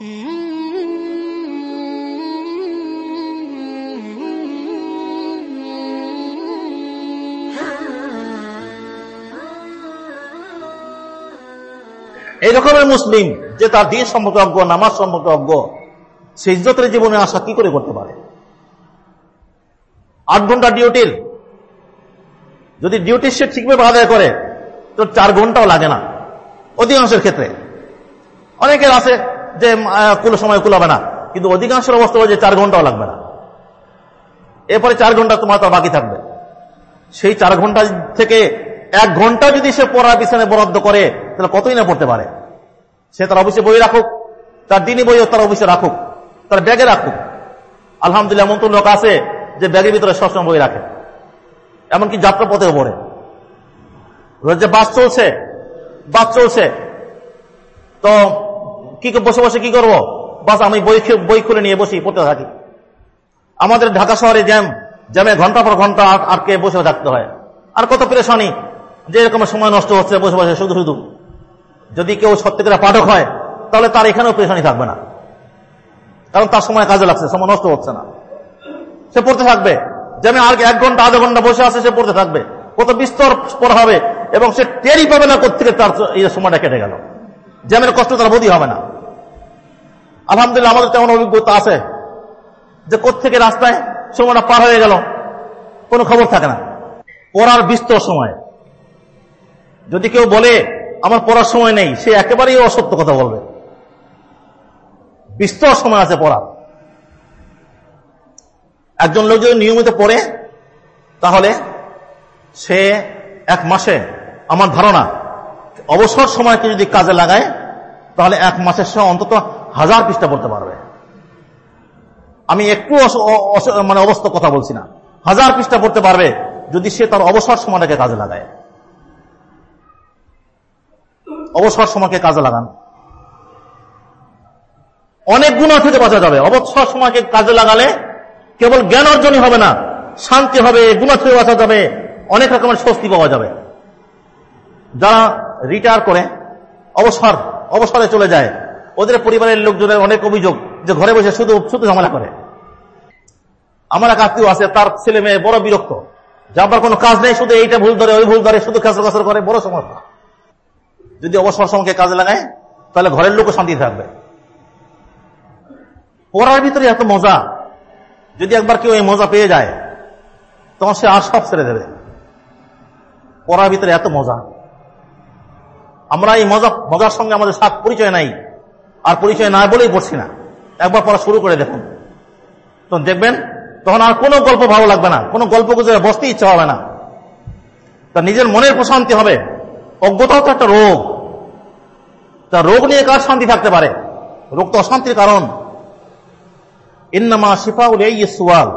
এই রকমের মুসলিম যে তার দিন সম্পর্কে অজ্ঞ নামাজ সম্পর্কে অজ্ঞ সে ইজ্জতের জীবনে আশা কি করে করতে পারে? আট ঘণ্টা ডিউটির, যদি ডিউটি সে ঠিকভাবে আদায় করে, তো চার ঘন্টাও লাগে না অধিকাংশের ক্ষেত্রে। অনেকের আছে যে সময় কুলাবে না। কিন্তু অধিকাংশের অবস্থা যে চার ঘন্টাও লাগবে না। এরপরে চার ঘণ্টা তোমার তো বাকি থাকবে। সেই চার ঘণ্টা থেকে এক ঘণ্টা যদি সে পড়ার পিছনে বরাদ্দ করে, তাহলে কতই না পড়তে পারে? সে তার অফিসে বই রাখুক, তার দিনই বইও তার অফিসে রাখুক, তার ব্যাগে রাখুক। আলহামদুলিল্লাহ, এমন তো লোক আছে যে ব্যাগের ভিতরে সবসময় বই রাখে। এমনকি যাত্রা পথেও পড়ে। যে বাস চলছে বাস চলছে। তো কি বসে বসে কি করব? বাস আমি বই বই খুলে নিয়ে বসি, পড়তে থাকি। আমাদের ঢাকা শহরে জ্যাম, জ্যামে ঘণ্টা পর ঘণ্টা আটকে বসে থাকতে হয়? আর কত পেরেশানি যে এরকম সময় নষ্ট হচ্ছে বসে বসে, শুধু শুধু। যদি কেউ সত্যিকার পাঠক হয়, তাহলে তার এখানেও পেরেশানি থাকবে না। কারণ তার সময় কাজে লাগছে, সময় নষ্ট হচ্ছে না। সে পড়তে থাকবে। যেমন আর এক ঘণ্টা, আধা ঘণ্টা বসে আছে, সে পড়তে থাকবে। কত বিস্তর পড়া হবে, এবং সে টেরই পাবে না কোথেকে তার সময়টা কেটে গেল। জ্যামের কষ্ট তার বোধই হবে না। আলহামদুলিল্লাহ, আমাদের তেমন অভিজ্ঞতা আছে যে কোথেকে রাস্তায় সময়টা পার হয়ে গেল, কোনো খবর থাকে না। পড়ার বিস্তর সময়। যদি কেউ বলে, আমার পড়ার সময় নেই সে একেবারেই অসত্য কথা বলবে। বিস্তর সময় আছে পড়ার। একজন লোক যদি নিয়মিত পড়ে, তাহলে সে এক মাসে, আমার ধারণা অবসর সময়কে যদি কাজে লাগায়, তাহলে এক মাসের সময় অন্তত হাজার পৃষ্ঠা পড়তে পারবে। আমি একটু মানে অবস্থা কথা বলছি না। হাজার পৃষ্ঠা পড়তে পারবে যদি সে তার অবসর সময়টাকে কাজে লাগায়। অবসর সময়কে কাজে লাগান। অনেক গুণা থেকে বাঁচা যাবে। অবসর সময়কে কাজে লাগালে কেবল জ্ঞান অর্জনই হবে না, শান্তি হবে, গুণা থেকে বাঁচা যাবে, অনেক রকমের স্বস্তি পাওয়া যাবে। যারা রিটায়ার করে, অবসর, অবসরে চলে যায়। ওদের পরিবারের লোকজনের অনেক অভিযোগ যে ঘরে বসে শুধু শুধু ঝামেলা করে। আমার এক আত্মীয় আছে, তার ছেলে মেয়ে বড় বিরক্ত। যাবার কোনো কাজ নেই, শুধু এইটা ভুল ধরে, ওই ভুল ধরে, শুধু খেসর খেসর করে, বড় সমস্যা। যদি অবসর সময়কে কাজে লাগায়, তাহলে ঘরের লোকও শান্তি থাকবে। পড়ার ভিতরে এত মজা। যদি একবার কেউ এই মজা পেয়ে যায়, তখন সে আর সব ছেড়ে দেবে। পড়ার ভিতরে এত মজা। আমরা এই মজা, মজার সঙ্গে আমাদের সাথ পরিচয় নাই। আর পরিচয় না বলেই পড়ছি না। একবার পড়া শুরু করে দেখুন। তখন দেখবেন, তখন আর কোনো গল্প ভালো লাগবে না। কোনো গল্প গুজরে বসতে ইচ্ছা হবে না। তা নিজের মনের প্রশান্তি হবে। অজ্ঞতাও তো একটা রোগ। তা রোগ নিয়ে কার শান্তি থাকতে পারে? রোগ তো অশান্তির কারণ। ইন্নামা শিফাউল এই সুয়াল।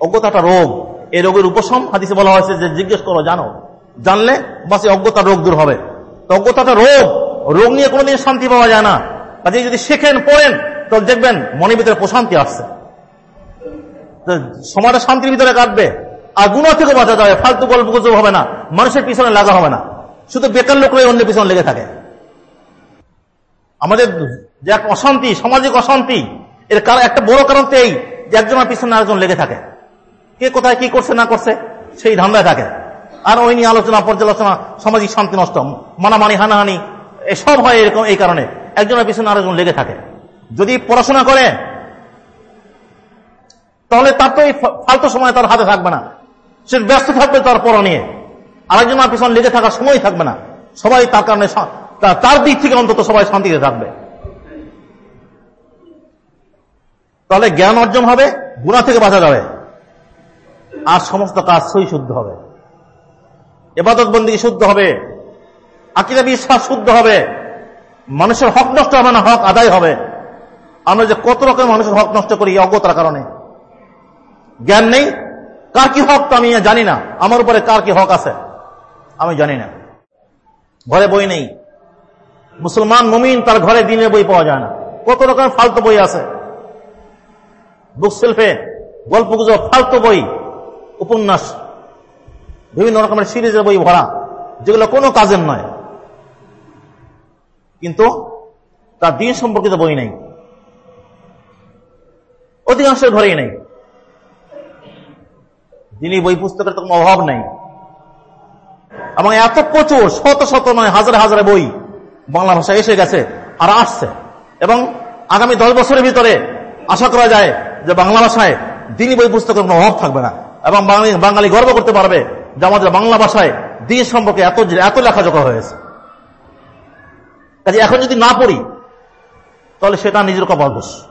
অজ্ঞতা একটা রোগ। এই রোগের উপশম হাদিসে বলা হয়েছে যে, জিজ্ঞেস করো, জানো। জানলে বাস অজ্ঞতার রোগ দূর হবে। তো অজ্ঞতাটা রোগ। রোগ নিয়ে কোনোদিন শান্তি পাওয়া যায় না। কাজে যদি শেখেন, পড়েন, তো দেখবেন মনের ভিতরে প্রশান্তি আসছে। সময়টা শান্তির ভিতরে কাটবে। আর গুণা থেকে বাঁচা যাবে। ফালতু গল্প গুজব হবে না। মানুষের পিছনে লাগা হবে না। শুধু বেকার লোক লোকরাই অন্য পিছনে লেগে থাকে। আমাদের যে এক অশান্তি, সামাজিক অশান্তি, এর কারণ একটা বড় কারণ তো এই যে একজনের পিছনে আরেকজন লেগে থাকে। কে কোথায় কি করছে, না করছে, সেই ধান্দায় থাকে। আর ওই নিয়ে আলোচনা, পর্যালোচনা সামাজিক শান্তি নষ্ট, মানামানি, হানাহানি এসব হয় এরকম, এই কারণে। একজনের পিছনে আরেকজন লেগে থাকে। যদি পড়াশোনা করে, তাহলে তার তো এই ফালতু সময় তার হাতে থাকবে না। সে ব্যস্ত থাকবে তার পড়া নিয়ে। আরেকজনের পিছনে লেগে থাকার সময় থাকবে না। সবাই তার কারণে তার দিক থেকে অন্তত সবাই শান্তিতে থাকবে। তাহলে জ্ঞান অর্জন হবে, গুণা থেকে বাঁচা যাবে। আর সমস্ত কাজ সই শুদ্ধ হবে। এবাদত বন্দী শুদ্ধ হবে, আকিদা বিশ্বাস শুদ্ধ হবে, মানুষের হক নষ্ট হবে না, হক আদায় হবে। আমরা যে কত রকম মানুষের হক নষ্ট করি অজ্ঞতার কারণে। জ্ঞান নেই, কার কি হক তো আমি জানি না, আমার উপরে কার কি হক আছে, আমি জানি না। ঘরে বই নেই, মুসলমান, মুমিন, তার ঘরে দিনের বই পাওয়া যায় না। কত রকম ফালতু বই আছে। বুক শিল্পে গল্প গুজব ফালতু বই, উপন্যাস বিভিন্ন রকমের সিরিজের বই ভরা, যেগুলো কোনো কাজের নয়। কিন্তু তার দিন সম্পর্কিত বই নেই। অধিকাংশের ঘরেই নেই। যিনি বই পুস্তকের তো কোনো অভাব নেই। এবং এত প্রচুর, শত শত নয়, হাজারে হাজারে বই বাংলা ভাষা এসে গেছে আর আসছে। এবং আগামী দশ বছরের ভিতরে আশা করা যায় যে বাংলা ভাষায় দিনই বই পুস্তকের কোনো অভাব থাকবে না। এবং বাঙালি গর্ব করতে পারবে যে আমাদের বাংলা ভাষায় দিন সম্পর্কে এত এত লেখাজোখা হয়েছে। কাজে এখন যদি না পড়ি, তাহলে সেটা নিজের কপাল দোষ